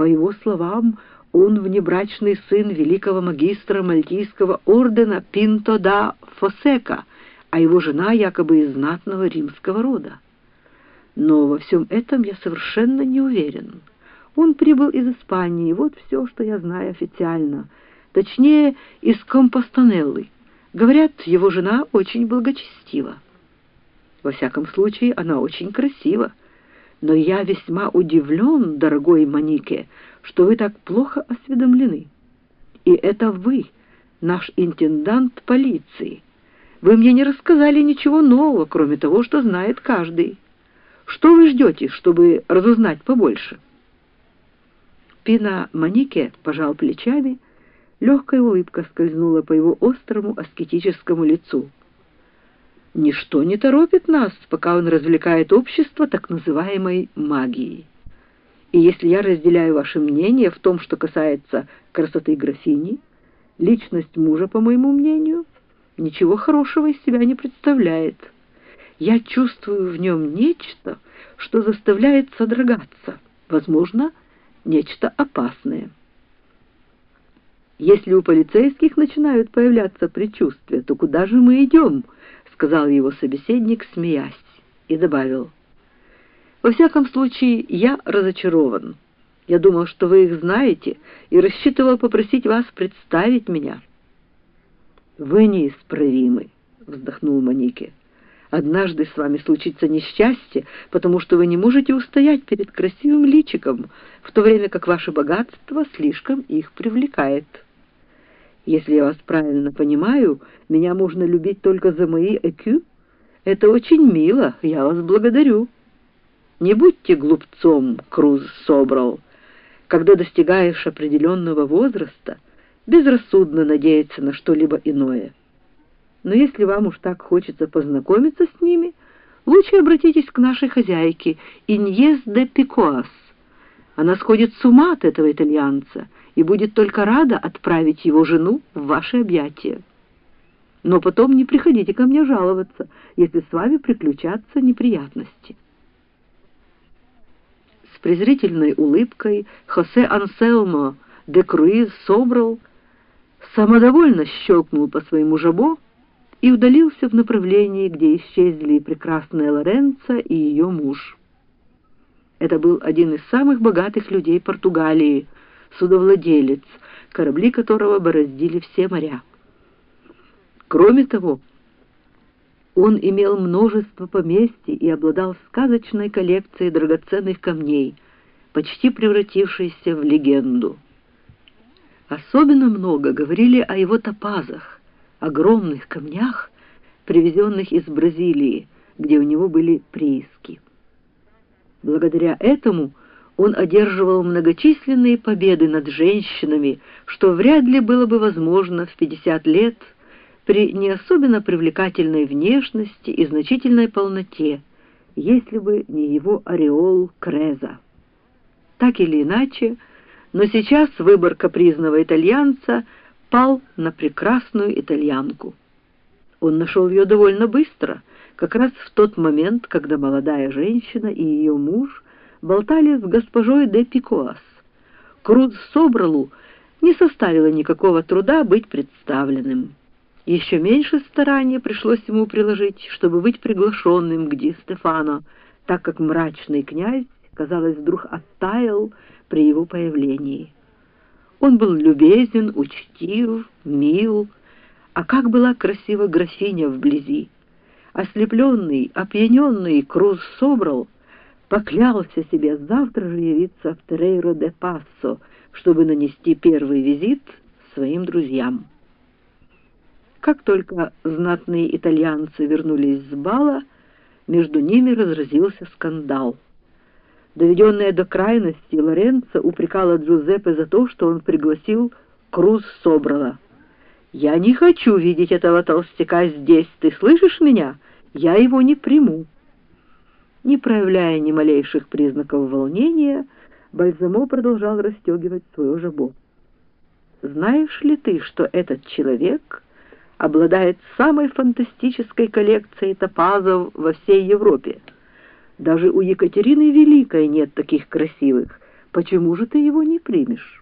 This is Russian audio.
По его словам, он внебрачный сын великого магистра Мальтийского ордена Пинто да Фосека, а его жена якобы из знатного римского рода. Но во всем этом я совершенно не уверен. Он прибыл из Испании, вот все, что я знаю официально. Точнее, из Компостанеллы. Говорят, его жена очень благочестива. Во всяком случае, она очень красива. Но я весьма удивлен, дорогой Манике, что вы так плохо осведомлены. И это вы, наш интендант полиции. Вы мне не рассказали ничего нового, кроме того, что знает каждый. Что вы ждете, чтобы разузнать побольше?» Пина Манике пожал плечами, легкая улыбка скользнула по его острому аскетическому лицу. «Ничто не торопит нас, пока он развлекает общество так называемой магией. И если я разделяю ваше мнение в том, что касается красоты графини, личность мужа, по моему мнению, ничего хорошего из себя не представляет». Я чувствую в нем нечто, что заставляет содрогаться, возможно, нечто опасное. «Если у полицейских начинают появляться предчувствия, то куда же мы идем?» — сказал его собеседник, смеясь, и добавил. «Во всяком случае, я разочарован. Я думал, что вы их знаете, и рассчитывал попросить вас представить меня». «Вы неисправимы», — вздохнул Манике. Однажды с вами случится несчастье, потому что вы не можете устоять перед красивым личиком, в то время как ваше богатство слишком их привлекает. Если я вас правильно понимаю, меня можно любить только за мои ЭКЮ. Это очень мило, я вас благодарю. Не будьте глупцом, Круз Собрал. Когда достигаешь определенного возраста, безрассудно надеяться на что-либо иное. Но если вам уж так хочется познакомиться с ними, лучше обратитесь к нашей хозяйке Иньес де Пикоас. Она сходит с ума от этого итальянца и будет только рада отправить его жену в ваши объятия. Но потом не приходите ко мне жаловаться, если с вами приключатся неприятности. С презрительной улыбкой Хосе Анселмо де Круиз собрал, самодовольно щелкнул по своему жабо, и удалился в направлении, где исчезли прекрасная Лоренца и ее муж. Это был один из самых богатых людей Португалии, судовладелец, корабли которого бороздили все моря. Кроме того, он имел множество поместий и обладал сказочной коллекцией драгоценных камней, почти превратившейся в легенду. Особенно много говорили о его топазах, огромных камнях, привезенных из Бразилии, где у него были прииски. Благодаря этому он одерживал многочисленные победы над женщинами, что вряд ли было бы возможно в 50 лет при не особенно привлекательной внешности и значительной полноте, если бы не его ореол Креза. Так или иначе, но сейчас выбор капризного итальянца – пал на прекрасную итальянку. Он нашел ее довольно быстро, как раз в тот момент, когда молодая женщина и ее муж болтали с госпожой де Пикоас. Круз Собралу не составило никакого труда быть представленным. Еще меньше старания пришлось ему приложить, чтобы быть приглашенным к Ди Стефано, так как мрачный князь, казалось, вдруг оттаял при его появлении. Он был любезен, учтив, мил. А как была красива графиня вблизи! Ослепленный, опьяненный Круз собрал, поклялся себе завтра же явиться в Терейро де Пассо, чтобы нанести первый визит своим друзьям. Как только знатные итальянцы вернулись с бала, между ними разразился скандал. Доведенная до крайности, Лоренцо упрекала Джузеппе за то, что он пригласил Круз Собрала. «Я не хочу видеть этого толстяка здесь, ты слышишь меня? Я его не приму». Не проявляя ни малейших признаков волнения, Бальзамо продолжал расстегивать свое жабо. «Знаешь ли ты, что этот человек обладает самой фантастической коллекцией топазов во всей Европе?» Даже у Екатерины Великой нет таких красивых, Почему же ты его не примешь?»